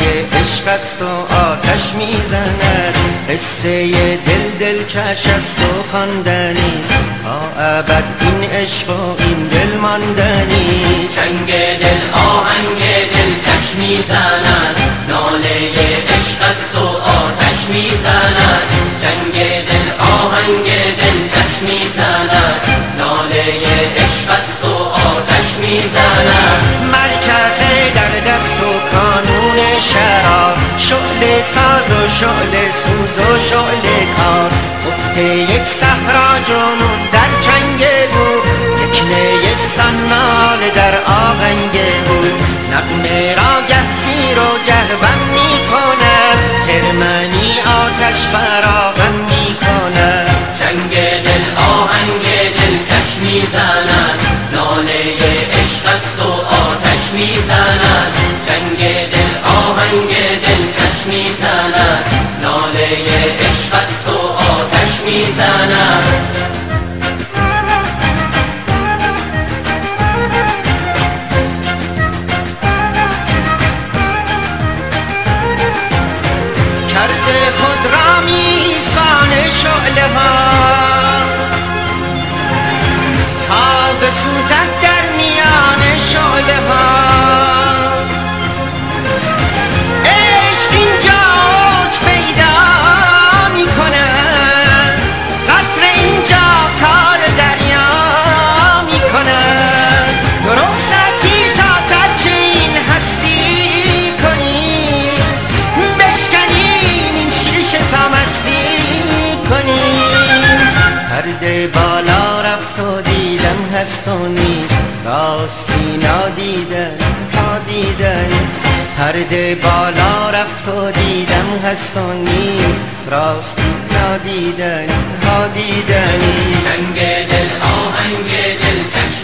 عشق است و آتش می‌زند. قصه دل دل کش است و خواندنی تا ابد این عشق و این دل ماندنی چنگ شعل ساز و شعل سوز و شعل کار. افت یک صحرا جنون در چنگ بود یک نیستان نال در آهنگ بود نقمه را گه زیر و گه بم می کند کرمنی آتش فراغم می کند چنگ دل آهنگ دل کش می‌زند ناله عشق است و آتش می‌زند کرده بالا رفت و دیدم هست و نیست. راستی نادیدن تا دیدن پرده بالا رفت و دیدم هست و نیست. راستی نادیدن تا دیدن سنگ دل آهنگ دل کش